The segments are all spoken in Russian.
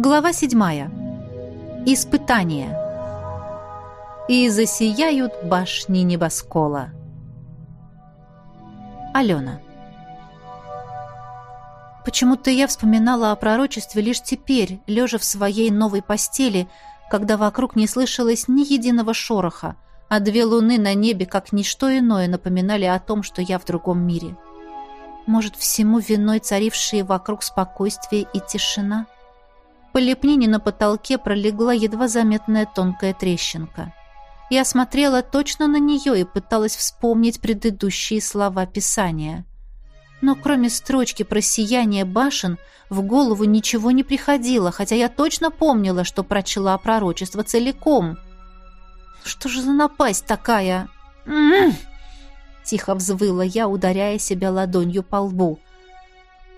Глава седьмая. Испытание. И засияют башни небоскола. Алена. Почему-то я вспоминала о пророчестве лишь теперь, лежа в своей новой постели, когда вокруг не слышалось ни единого шороха, а две луны на небе, как ничто иное, напоминали о том, что я в другом мире. Может, всему виной царившие вокруг спокойствие и тишина? — по лепнине на потолке пролегла едва заметная тонкая трещинка. Я смотрела точно на нее и пыталась вспомнить предыдущие слова Писания. Но кроме строчки про сияние башен, в голову ничего не приходило, хотя я точно помнила, что прочла пророчество целиком. «Что же за напасть такая?» Тихо взвыла я, ударяя себя ладонью по лбу.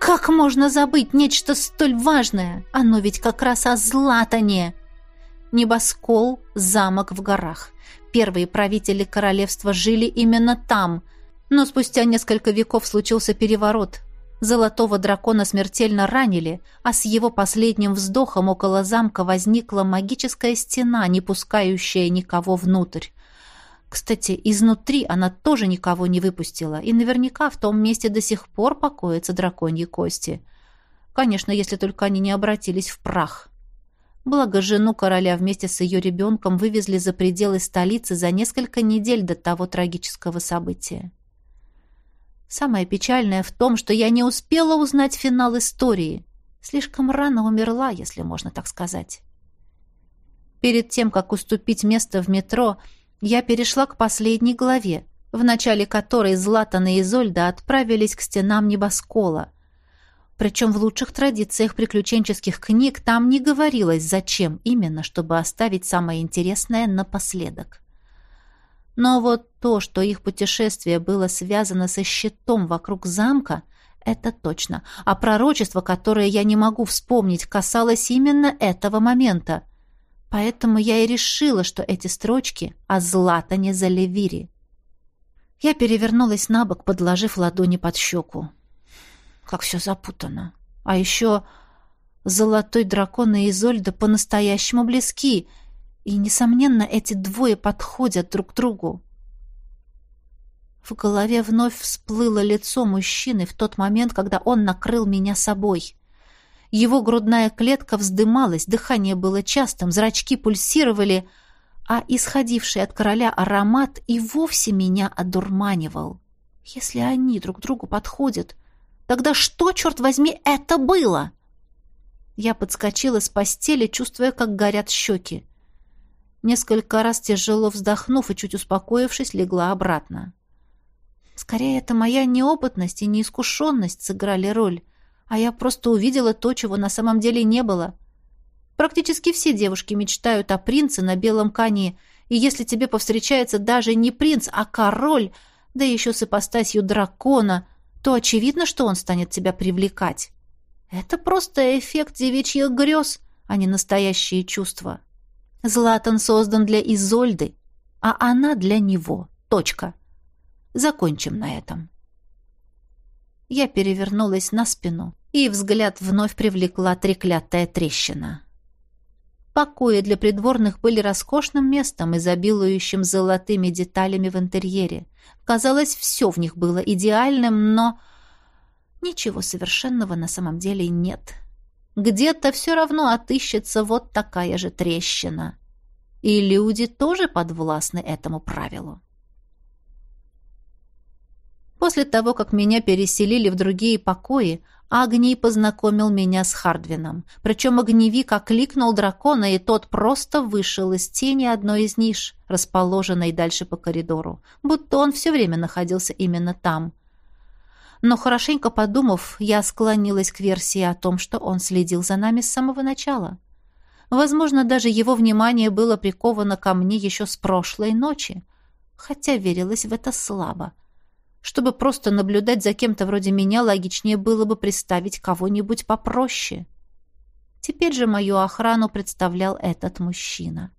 Как можно забыть нечто столь важное? Оно ведь как раз о Златане. Небоскол, замок в горах. Первые правители королевства жили именно там. Но спустя несколько веков случился переворот. Золотого дракона смертельно ранили, а с его последним вздохом около замка возникла магическая стена, не пускающая никого внутрь. Кстати, изнутри она тоже никого не выпустила, и наверняка в том месте до сих пор покоятся драконьи кости. Конечно, если только они не обратились в прах. Благо, жену короля вместе с ее ребенком вывезли за пределы столицы за несколько недель до того трагического события. Самое печальное в том, что я не успела узнать финал истории. Слишком рано умерла, если можно так сказать. Перед тем, как уступить место в метро, я перешла к последней главе, в начале которой Златан и Изольда отправились к стенам небоскола. Причем в лучших традициях приключенческих книг там не говорилось, зачем именно, чтобы оставить самое интересное напоследок. Но вот то, что их путешествие было связано со щитом вокруг замка, это точно. А пророчество, которое я не могу вспомнить, касалось именно этого момента. Поэтому я и решила, что эти строчки о Златане за Левири. Я перевернулась на бок, подложив ладони под щеку. Как все запутано. А еще золотой дракон и Изольда по-настоящему близки, и, несомненно, эти двое подходят друг к другу. В голове вновь всплыло лицо мужчины в тот момент, когда он накрыл меня собой. Его грудная клетка вздымалась, дыхание было частым, зрачки пульсировали, а исходивший от короля аромат и вовсе меня одурманивал. Если они друг другу подходят, тогда что, черт возьми, это было? Я подскочила с постели, чувствуя, как горят щеки. Несколько раз тяжело вздохнув и чуть успокоившись, легла обратно. Скорее, это моя неопытность и неискушенность сыграли роль а я просто увидела то, чего на самом деле не было. Практически все девушки мечтают о принце на белом коне, и если тебе повстречается даже не принц, а король, да еще с ипостасью дракона, то очевидно, что он станет тебя привлекать. Это просто эффект девичьих грез, а не настоящие чувства. Златан создан для Изольды, а она для него. Точка. Закончим на этом. Я перевернулась на спину и взгляд вновь привлекла треклятая трещина. Покои для придворных были роскошным местом, изобилующим золотыми деталями в интерьере. Казалось, все в них было идеальным, но ничего совершенного на самом деле нет. Где-то все равно отыщется вот такая же трещина. И люди тоже подвластны этому правилу. После того, как меня переселили в другие покои, Агний познакомил меня с Хардвином. Причем огневик окликнул дракона, и тот просто вышел из тени одной из ниш, расположенной дальше по коридору, будто он все время находился именно там. Но хорошенько подумав, я склонилась к версии о том, что он следил за нами с самого начала. Возможно, даже его внимание было приковано ко мне еще с прошлой ночи, хотя верилось в это слабо. Чтобы просто наблюдать за кем-то вроде меня, логичнее было бы представить кого-нибудь попроще. Теперь же мою охрану представлял этот мужчина.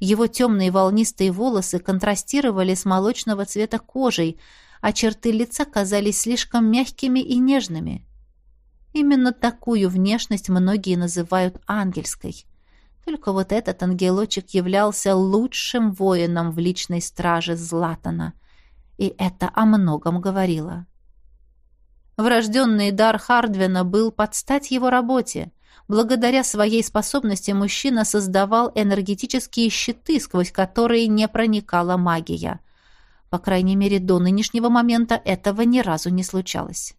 Его темные волнистые волосы контрастировали с молочного цвета кожей, а черты лица казались слишком мягкими и нежными. Именно такую внешность многие называют ангельской. Только вот этот ангелочек являлся лучшим воином в личной страже Златана. И это о многом говорило. Врожденный дар Хардвина был под стать его работе. Благодаря своей способности мужчина создавал энергетические щиты, сквозь которые не проникала магия. По крайней мере, до нынешнего момента этого ни разу не случалось.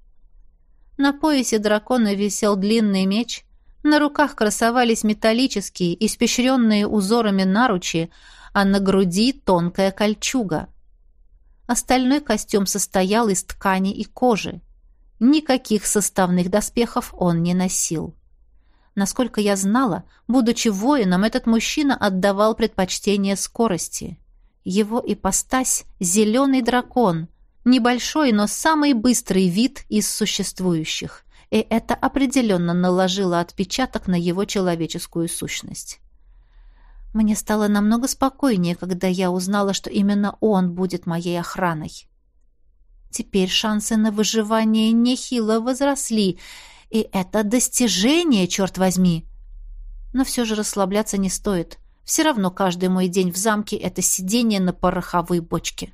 На поясе дракона висел длинный меч, на руках красовались металлические, испещренные узорами наручи, а на груди тонкая кольчуга. Остальной костюм состоял из ткани и кожи. Никаких составных доспехов он не носил. Насколько я знала, будучи воином, этот мужчина отдавал предпочтение скорости. Его ипостась — зеленый дракон, небольшой, но самый быстрый вид из существующих и это определенно наложило отпечаток на его человеческую сущность. Мне стало намного спокойнее, когда я узнала, что именно он будет моей охраной. Теперь шансы на выживание нехило возросли, и это достижение, черт возьми. Но все же расслабляться не стоит. Все равно каждый мой день в замке — это сидение на пороховой бочке.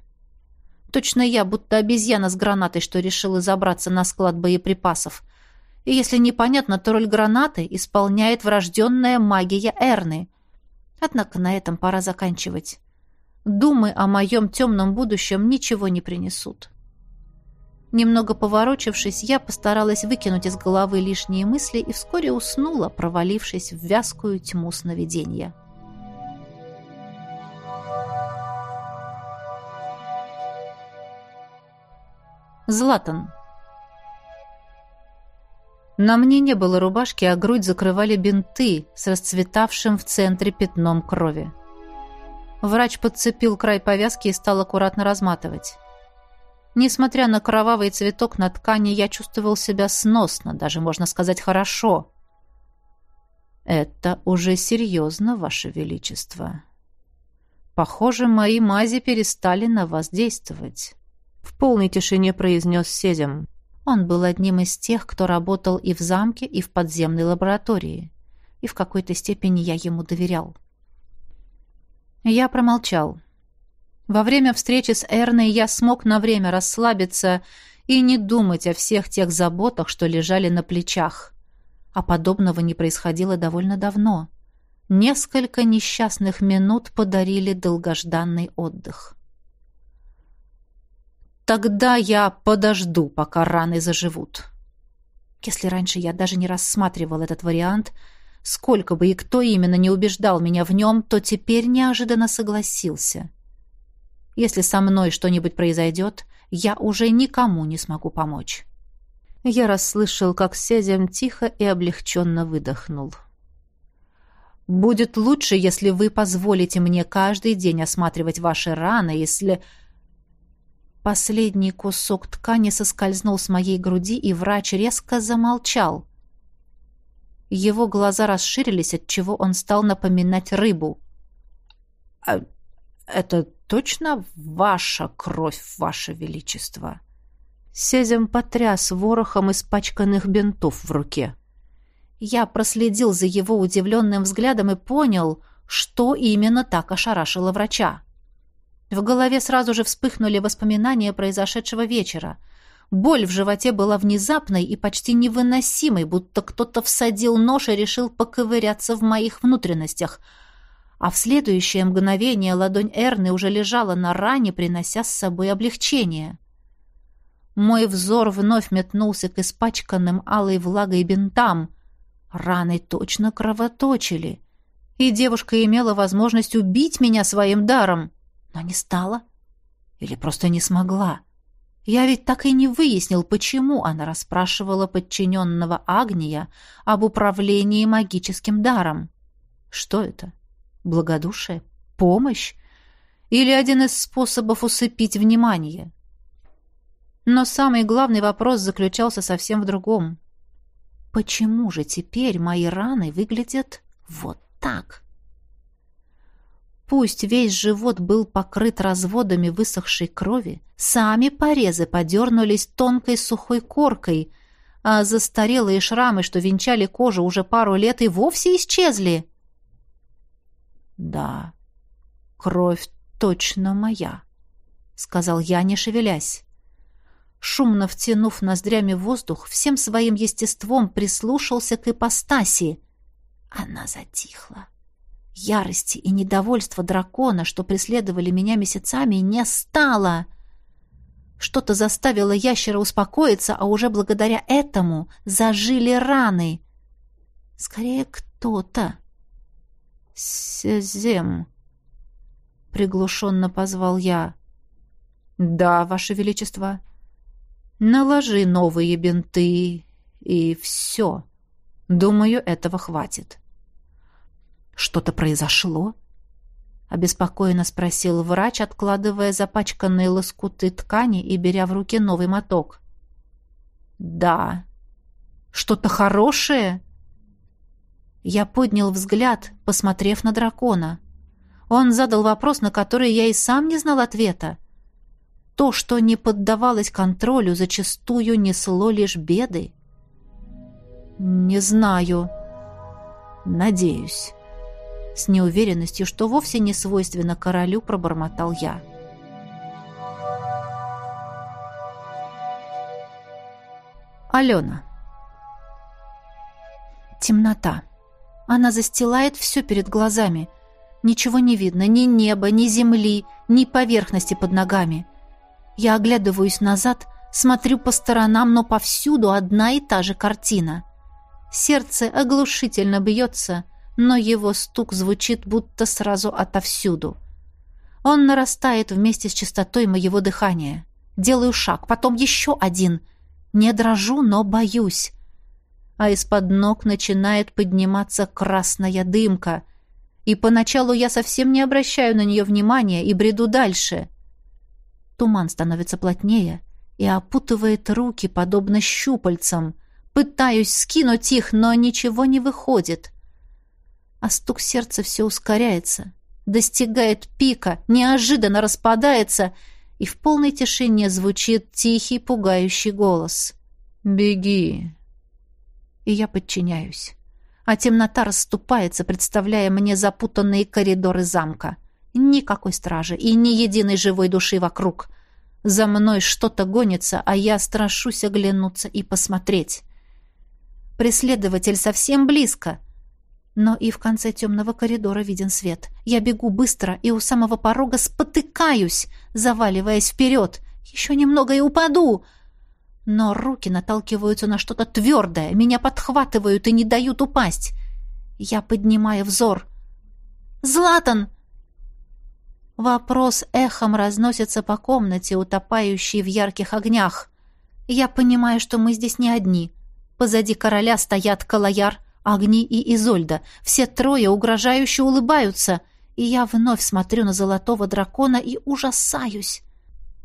Точно я, будто обезьяна с гранатой, что решила забраться на склад боеприпасов. И если непонятно, то роль гранаты исполняет врожденная магия Эрны. Однако на этом пора заканчивать. Думы о моем темном будущем ничего не принесут. Немного поворочившись, я постаралась выкинуть из головы лишние мысли и вскоре уснула, провалившись в вязкую тьму сновидения. Златан. На мне не было рубашки, а грудь закрывали бинты с расцветавшим в центре пятном крови. Врач подцепил край повязки и стал аккуратно разматывать. Несмотря на кровавый цветок на ткани, я чувствовал себя сносно, даже, можно сказать, хорошо. «Это уже серьезно, Ваше Величество. Похоже, мои мази перестали на вас действовать», — в полной тишине произнес Сезем. Он был одним из тех, кто работал и в замке, и в подземной лаборатории. И в какой-то степени я ему доверял. Я промолчал. Во время встречи с Эрной я смог на время расслабиться и не думать о всех тех заботах, что лежали на плечах. А подобного не происходило довольно давно. Несколько несчастных минут подарили долгожданный отдых. Тогда я подожду, пока раны заживут. Если раньше я даже не рассматривал этот вариант, сколько бы и кто именно не убеждал меня в нем, то теперь неожиданно согласился. Если со мной что-нибудь произойдет, я уже никому не смогу помочь. Я расслышал, как Сезем тихо и облегченно выдохнул. «Будет лучше, если вы позволите мне каждый день осматривать ваши раны, если...» Последний кусок ткани соскользнул с моей груди, и врач резко замолчал. Его глаза расширились, отчего он стал напоминать рыбу. «А это точно ваша кровь, ваше величество?» Сезем потряс ворохом испачканных бинтов в руке. Я проследил за его удивленным взглядом и понял, что именно так ошарашило врача. В голове сразу же вспыхнули воспоминания произошедшего вечера. Боль в животе была внезапной и почти невыносимой, будто кто-то всадил нож и решил поковыряться в моих внутренностях. А в следующее мгновение ладонь Эрны уже лежала на ране, принося с собой облегчение. Мой взор вновь метнулся к испачканным алой влагой бинтам. Раны точно кровоточили. И девушка имела возможность убить меня своим даром. Но не стала? Или просто не смогла? Я ведь так и не выяснил, почему она расспрашивала подчиненного Агния об управлении магическим даром. Что это? Благодушие? Помощь? Или один из способов усыпить внимание? Но самый главный вопрос заключался совсем в другом. Почему же теперь мои раны выглядят вот так? Пусть весь живот был покрыт разводами высохшей крови, сами порезы подернулись тонкой сухой коркой, а застарелые шрамы, что венчали кожу уже пару лет, и вовсе исчезли. «Да, кровь точно моя», — сказал я, не шевелясь. Шумно втянув ноздрями воздух, всем своим естеством прислушался к ипостаси. Она затихла. Ярости и недовольства дракона, что преследовали меня месяцами, не стало. Что-то заставило ящера успокоиться, а уже благодаря этому зажили раны. Скорее, кто-то. «Сезем», — приглушенно позвал я. «Да, Ваше Величество». «Наложи новые бинты, и все. Думаю, этого хватит». «Что-то произошло?» — обеспокоенно спросил врач, откладывая запачканные лоскуты ткани и беря в руки новый моток. «Да». «Что-то хорошее?» Я поднял взгляд, посмотрев на дракона. Он задал вопрос, на который я и сам не знал ответа. То, что не поддавалось контролю, зачастую несло лишь беды. «Не знаю. Надеюсь». С неуверенностью, что вовсе не свойственно королю, пробормотал я. Алена. Темнота. Она застилает все перед глазами. Ничего не видно, ни неба, ни земли, ни поверхности под ногами. Я оглядываюсь назад, смотрю по сторонам, но повсюду одна и та же картина. Сердце оглушительно бьется, но его стук звучит будто сразу отовсюду. Он нарастает вместе с частотой моего дыхания. Делаю шаг, потом еще один. Не дрожу, но боюсь. А из-под ног начинает подниматься красная дымка. И поначалу я совсем не обращаю на нее внимания и бреду дальше. Туман становится плотнее и опутывает руки, подобно щупальцам. Пытаюсь скинуть их, но ничего не выходит а стук сердца все ускоряется, достигает пика, неожиданно распадается, и в полной тишине звучит тихий, пугающий голос. «Беги!» И я подчиняюсь. А темнота расступается, представляя мне запутанные коридоры замка. Никакой стражи и ни единой живой души вокруг. За мной что-то гонится, а я страшусь оглянуться и посмотреть. Преследователь совсем близко — но и в конце темного коридора виден свет. Я бегу быстро и у самого порога спотыкаюсь, заваливаясь вперед. Еще немного и упаду. Но руки наталкиваются на что-то твердое, меня подхватывают и не дают упасть. Я поднимаю взор. «Златан!» Вопрос эхом разносится по комнате, утопающей в ярких огнях. Я понимаю, что мы здесь не одни. Позади короля стоят Калаяр, Агни и Изольда. Все трое угрожающе улыбаются, и я вновь смотрю на золотого дракона и ужасаюсь.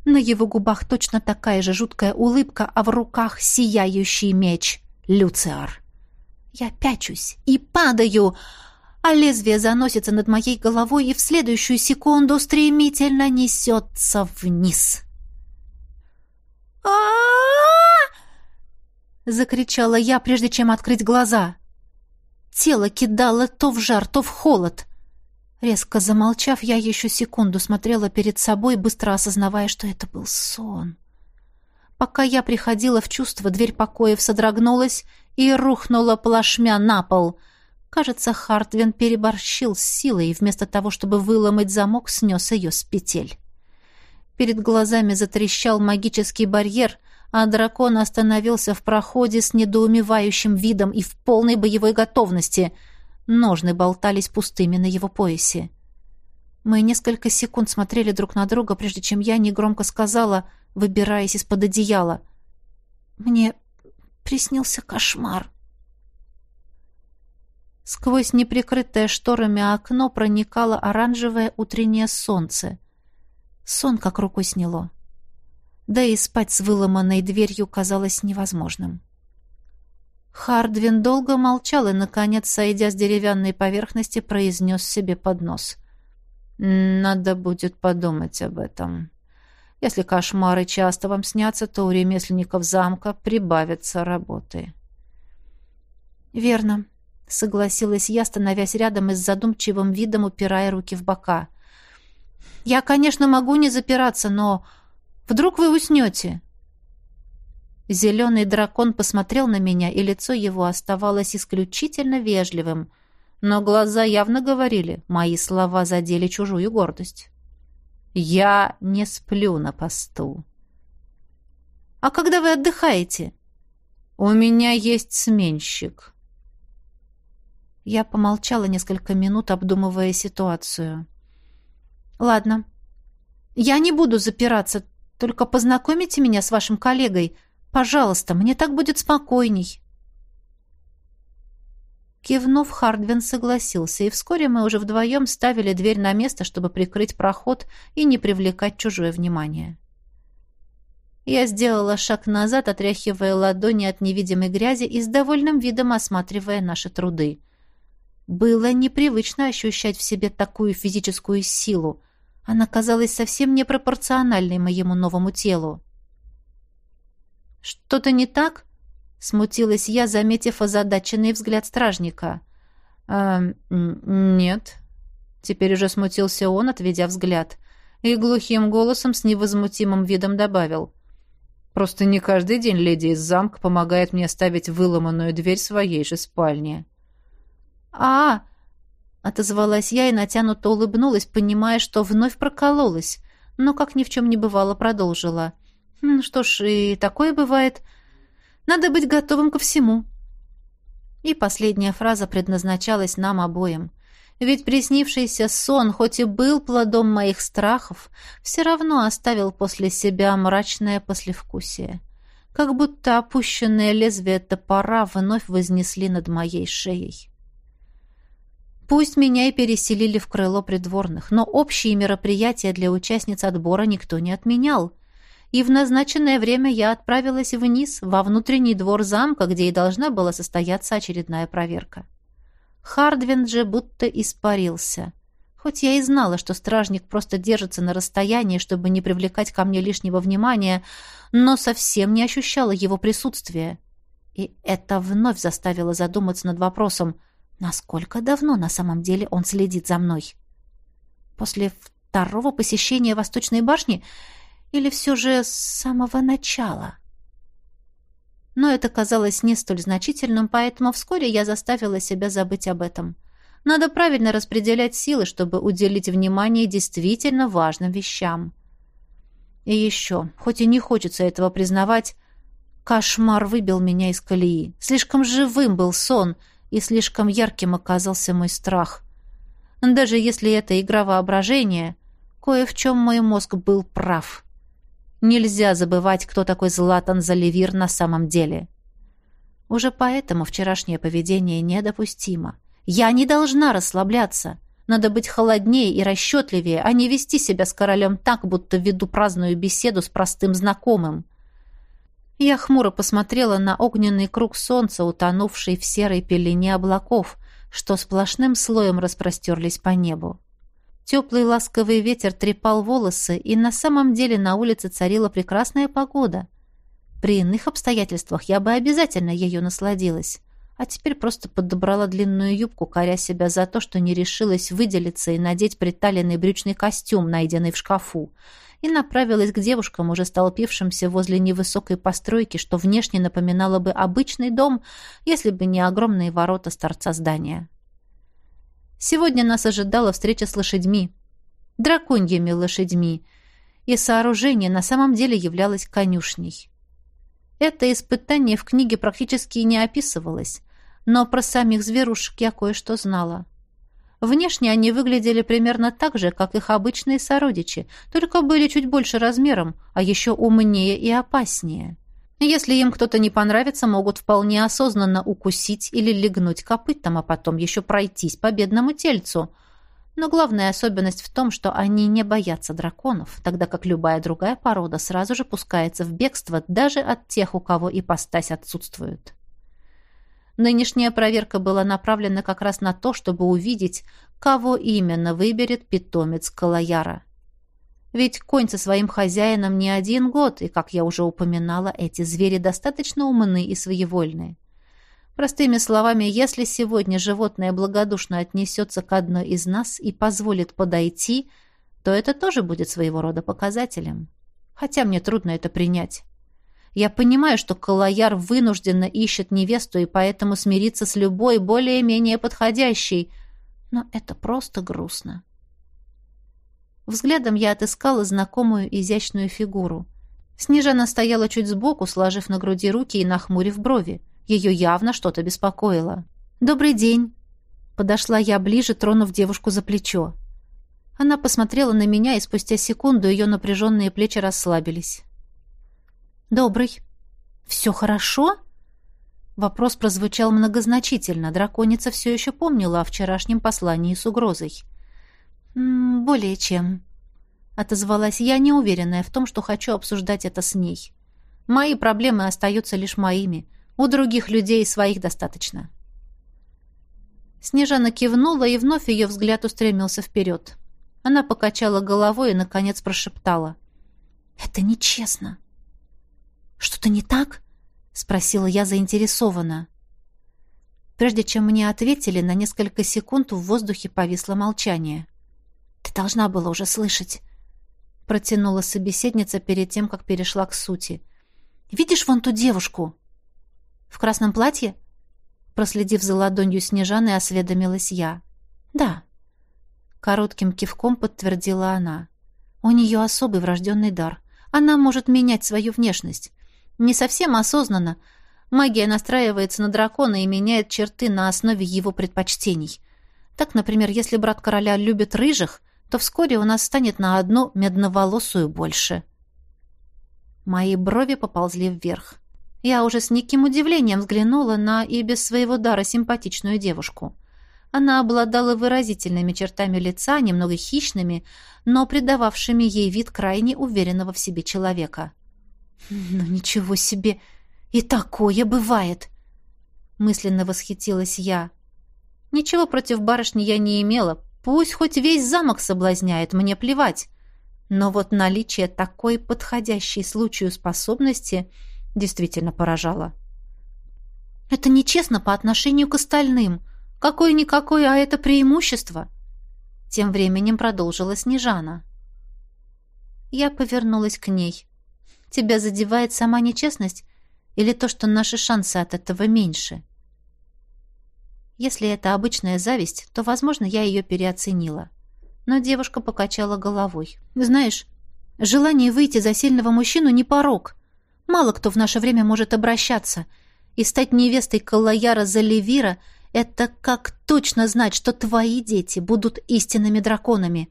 На его губах точно такая же жуткая улыбка, а в руках сияющий меч — Люциар. Я пячусь и падаю, а лезвие заносится над моей головой и в следующую секунду стремительно несется вниз. а закричала я, прежде чем открыть глаза. Тело кидало то в жар, то в холод. Резко замолчав, я еще секунду смотрела перед собой, быстро осознавая, что это был сон. Пока я приходила в чувство, дверь покоев содрогнулась и рухнула плашмя на пол. Кажется, Хартвин переборщил с силой и вместо того, чтобы выломать замок, снес ее с петель. Перед глазами затрещал магический барьер, а дракон остановился в проходе с недоумевающим видом и в полной боевой готовности. Ножны болтались пустыми на его поясе. Мы несколько секунд смотрели друг на друга, прежде чем я негромко сказала, выбираясь из-под одеяла. «Мне приснился кошмар». Сквозь неприкрытое шторами окно проникало оранжевое утреннее солнце. Сон как рукой сняло да и спать с выломанной дверью казалось невозможным. Хардвин долго молчал и, наконец, сойдя с деревянной поверхности, произнес себе под нос. «Надо будет подумать об этом. Если кошмары часто вам снятся, то у ремесленников замка прибавится работы. Верно, согласилась я, становясь рядом и с задумчивым видом упирая руки в бока. Я, конечно, могу не запираться, но вдруг вы уснете? Зеленый дракон посмотрел на меня, и лицо его оставалось исключительно вежливым, но глаза явно говорили, мои слова задели чужую гордость. «Я не сплю на посту». «А когда вы отдыхаете?» «У меня есть сменщик». Я помолчала несколько минут, обдумывая ситуацию. «Ладно. Я не буду запираться, только познакомите меня с вашим коллегой. Пожалуйста, мне так будет спокойней». Кивнув, Хардвин согласился, и вскоре мы уже вдвоем ставили дверь на место, чтобы прикрыть проход и не привлекать чужое внимание. Я сделала шаг назад, отряхивая ладони от невидимой грязи и с довольным видом осматривая наши труды. Было непривычно ощущать в себе такую физическую силу. Она казалась совсем непропорциональной моему новому телу. «Что-то не так?» — смутилась я, заметив озадаченный взгляд стражника. «А, нет». Теперь уже смутился он, отведя взгляд, и глухим голосом с невозмутимым видом добавил. «Просто не каждый день леди из замка помогает мне ставить выломанную дверь своей же спальни». «А!» — отозвалась я и натянуто улыбнулась, понимая, что вновь прокололась, но, как ни в чем не бывало, продолжила. — ну что ж, и такое бывает. Надо быть готовым ко всему. И последняя фраза предназначалась нам обоим. Ведь приснившийся сон, хоть и был плодом моих страхов, все равно оставил после себя мрачное послевкусие. Как будто опущенное лезвие топора вновь вознесли над моей шеей. Пусть меня и переселили в крыло придворных, но общие мероприятия для участниц отбора никто не отменял — и в назначенное время я отправилась вниз, во внутренний двор замка, где и должна была состояться очередная проверка. Хардвин же будто испарился. Хоть я и знала, что стражник просто держится на расстоянии, чтобы не привлекать ко мне лишнего внимания, но совсем не ощущала его присутствия. И это вновь заставило задуматься над вопросом, насколько давно на самом деле он следит за мной. После второго посещения Восточной башни или все же с самого начала? Но это казалось не столь значительным, поэтому вскоре я заставила себя забыть об этом. Надо правильно распределять силы, чтобы уделить внимание действительно важным вещам. И еще, хоть и не хочется этого признавать, кошмар выбил меня из колеи. Слишком живым был сон, и слишком ярким оказался мой страх. Даже если это игра воображения, кое в чем мой мозг был прав. Нельзя забывать, кто такой Златан Заливир на самом деле. Уже поэтому вчерашнее поведение недопустимо. Я не должна расслабляться. Надо быть холоднее и расчетливее, а не вести себя с королем так, будто веду праздную беседу с простым знакомым. Я хмуро посмотрела на огненный круг солнца, утонувший в серой пелене облаков, что сплошным слоем распростерлись по небу. Теплый ласковый ветер трепал волосы, и на самом деле на улице царила прекрасная погода. При иных обстоятельствах я бы обязательно ее насладилась. А теперь просто подобрала длинную юбку, коря себя за то, что не решилась выделиться и надеть приталенный брючный костюм, найденный в шкафу, и направилась к девушкам, уже столпившимся возле невысокой постройки, что внешне напоминало бы обычный дом, если бы не огромные ворота с торца здания. Сегодня нас ожидала встреча с лошадьми, драконьими лошадьми, и сооружение на самом деле являлось конюшней. Это испытание в книге практически не описывалось, но про самих зверушек я кое-что знала. Внешне они выглядели примерно так же, как их обычные сородичи, только были чуть больше размером, а еще умнее и опаснее. Если им кто-то не понравится, могут вполне осознанно укусить или легнуть копытом, а потом еще пройтись по бедному тельцу. Но главная особенность в том, что они не боятся драконов, тогда как любая другая порода сразу же пускается в бегство даже от тех, у кого ипостась отсутствует. Нынешняя проверка была направлена как раз на то, чтобы увидеть, кого именно выберет питомец Калаяра. Ведь конь со своим хозяином не один год, и, как я уже упоминала, эти звери достаточно умны и своевольны. Простыми словами, если сегодня животное благодушно отнесется к одной из нас и позволит подойти, то это тоже будет своего рода показателем. Хотя мне трудно это принять. Я понимаю, что Калаяр вынужденно ищет невесту и поэтому смирится с любой более-менее подходящей, но это просто грустно. Взглядом я отыскала знакомую изящную фигуру. Снежана стояла чуть сбоку, сложив на груди руки и нахмурив брови. Ее явно что-то беспокоило. «Добрый день!» Подошла я ближе, тронув девушку за плечо. Она посмотрела на меня, и спустя секунду ее напряженные плечи расслабились. «Добрый. Все хорошо?» Вопрос прозвучал многозначительно. Драконица все еще помнила о вчерашнем послании с угрозой. «Более чем», — отозвалась я, неуверенная в том, что хочу обсуждать это с ней. «Мои проблемы остаются лишь моими. У других людей своих достаточно». Снежана кивнула, и вновь ее взгляд устремился вперед. Она покачала головой и, наконец, прошептала. «Это нечестно». «Что-то не так?» — спросила я заинтересованно. Прежде чем мне ответили, на несколько секунд в воздухе повисло молчание. «Ты должна была уже слышать», — протянула собеседница перед тем, как перешла к сути. «Видишь вон ту девушку?» «В красном платье?» Проследив за ладонью Снежаны, осведомилась я. «Да». Коротким кивком подтвердила она. «У нее особый врожденный дар. Она может менять свою внешность. Не совсем осознанно. Магия настраивается на дракона и меняет черты на основе его предпочтений. Так, например, если брат короля любит рыжих, то вскоре у нас станет на одну медноволосую больше. Мои брови поползли вверх. Я уже с неким удивлением взглянула на и без своего дара симпатичную девушку. Она обладала выразительными чертами лица, немного хищными, но придававшими ей вид крайне уверенного в себе человека. «Ну ничего себе! И такое бывает!» Мысленно восхитилась я. Ничего против барышни я не имела. Пусть хоть весь замок соблазняет, мне плевать. Но вот наличие такой подходящей случаю способности действительно поражало. «Это нечестно по отношению к остальным. Какое-никакое, а это преимущество!» Тем временем продолжила Снежана. Я повернулась к ней. Тебя задевает сама нечестность или то, что наши шансы от этого меньше? Если это обычная зависть, то, возможно, я ее переоценила. Но девушка покачала головой. Знаешь, желание выйти за сильного мужчину не порог. Мало кто в наше время может обращаться. И стать невестой Калаяра Заливира — это как точно знать, что твои дети будут истинными драконами.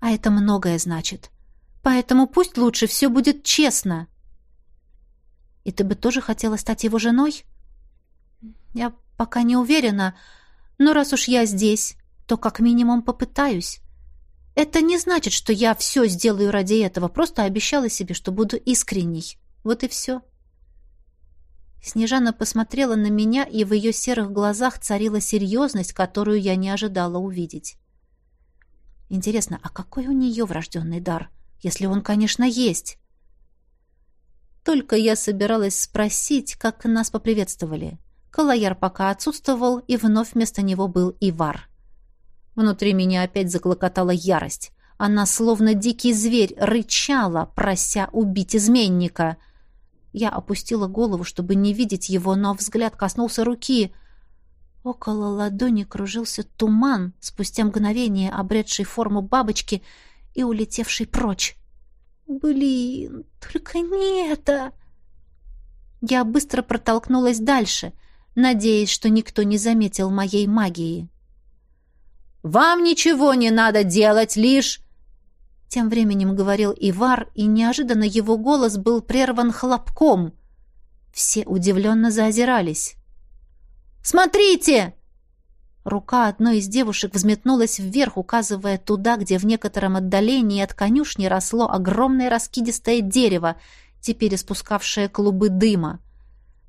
А это многое значит. Поэтому пусть лучше все будет честно. И ты бы тоже хотела стать его женой? Я пока не уверена, но раз уж я здесь, то как минимум попытаюсь. Это не значит, что я все сделаю ради этого, просто обещала себе, что буду искренней. Вот и все. Снежана посмотрела на меня, и в ее серых глазах царила серьезность, которую я не ожидала увидеть. Интересно, а какой у нее врожденный дар? — если он, конечно, есть. Только я собиралась спросить, как нас поприветствовали. Калаяр пока отсутствовал, и вновь вместо него был Ивар. Внутри меня опять заклокотала ярость. Она, словно дикий зверь, рычала, прося убить изменника. Я опустила голову, чтобы не видеть его, но взгляд коснулся руки. Около ладони кружился туман, спустя мгновение обретший форму бабочки — и улетевший прочь. «Блин, только не это!» Я быстро протолкнулась дальше, надеясь, что никто не заметил моей магии. «Вам ничего не надо делать, лишь...» Тем временем говорил Ивар, и неожиданно его голос был прерван хлопком. Все удивленно заозирались. «Смотрите!» Рука одной из девушек взметнулась вверх, указывая туда, где в некотором отдалении от конюшни росло огромное раскидистое дерево, теперь испускавшее клубы дыма.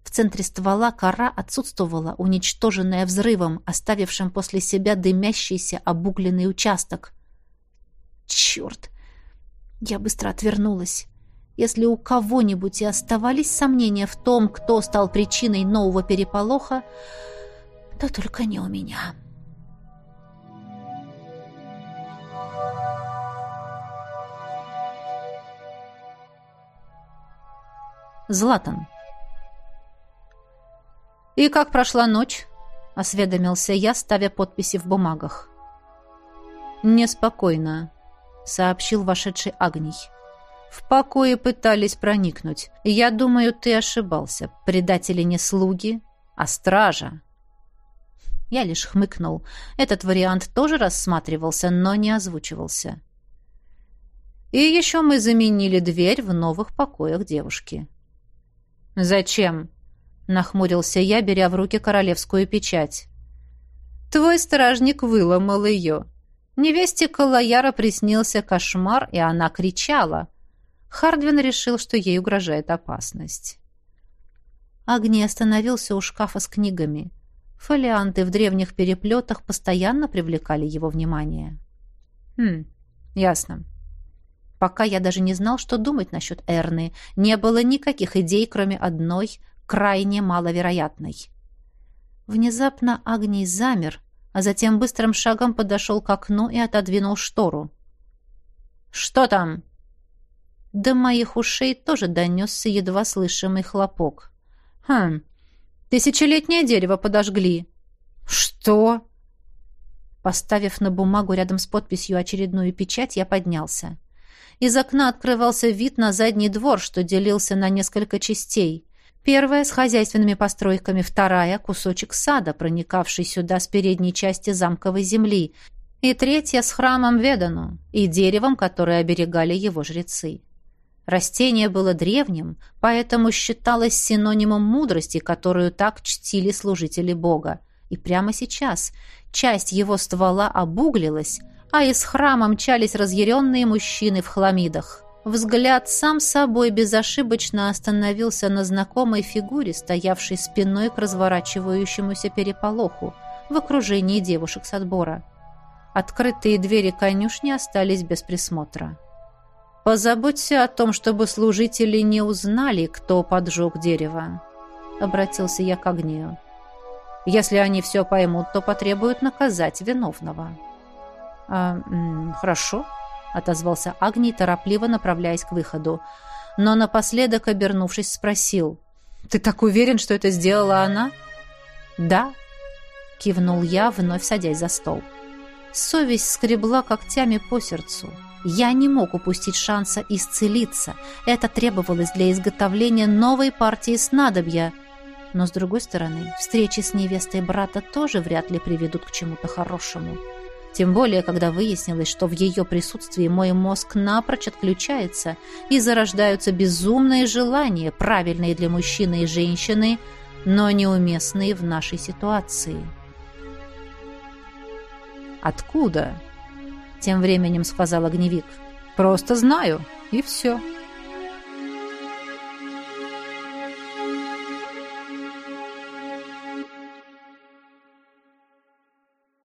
В центре ствола кора отсутствовала, уничтоженная взрывом, оставившим после себя дымящийся обугленный участок. «Черт! Я быстро отвернулась. Если у кого-нибудь и оставались сомнения в том, кто стал причиной нового переполоха, то только не у меня. Златан. «И как прошла ночь?» — осведомился я, ставя подписи в бумагах. «Неспокойно», — сообщил вошедший Агний. «В покое пытались проникнуть. Я думаю, ты ошибался. Предатели не слуги, а стража». Я лишь хмыкнул. Этот вариант тоже рассматривался, но не озвучивался. И еще мы заменили дверь в новых покоях девушки. «Зачем?» — нахмурился я, беря в руки королевскую печать. «Твой стражник выломал ее. Невесте Калаяра приснился кошмар, и она кричала. Хардвин решил, что ей угрожает опасность». Агни остановился у шкафа с книгами. Фолианты в древних переплетах постоянно привлекали его внимание. «Хм, ясно. Пока я даже не знал, что думать насчет Эрны. Не было никаких идей, кроме одной, крайне маловероятной. Внезапно Агний замер, а затем быстрым шагом подошел к окну и отодвинул штору. «Что там?» До моих ушей тоже донесся едва слышимый хлопок. «Хм, тысячелетнее дерево подожгли». «Что?» Поставив на бумагу рядом с подписью очередную печать, я поднялся. Из окна открывался вид на задний двор, что делился на несколько частей. Первая с хозяйственными постройками, вторая — кусочек сада, проникавший сюда с передней части замковой земли, и третья с храмом Ведану и деревом, которое оберегали его жрецы. Растение было древним, поэтому считалось синонимом мудрости, которую так чтили служители Бога. И прямо сейчас часть его ствола обуглилась, а из храма мчались разъяренные мужчины в хламидах. Взгляд сам собой безошибочно остановился на знакомой фигуре, стоявшей спиной к разворачивающемуся переполоху в окружении девушек с отбора. Открытые двери конюшни остались без присмотра. «Позаботься о том, чтобы служители не узнали, кто поджег дерево», — обратился я к огню. «Если они все поймут, то потребуют наказать виновного». «А, хорошо», — отозвался Агний, торопливо направляясь к выходу. Но напоследок, обернувшись, спросил. «Ты так уверен, что это сделала она?» «Да», — кивнул я, вновь садясь за стол. Совесть скребла когтями по сердцу. Я не мог упустить шанса исцелиться. Это требовалось для изготовления новой партии снадобья. Но, с другой стороны, встречи с невестой брата тоже вряд ли приведут к чему-то хорошему. Тем более, когда выяснилось, что в ее присутствии мой мозг напрочь отключается и зарождаются безумные желания, правильные для мужчины и женщины, но неуместные в нашей ситуации. «Откуда?» — тем временем сказал огневик. «Просто знаю, и все».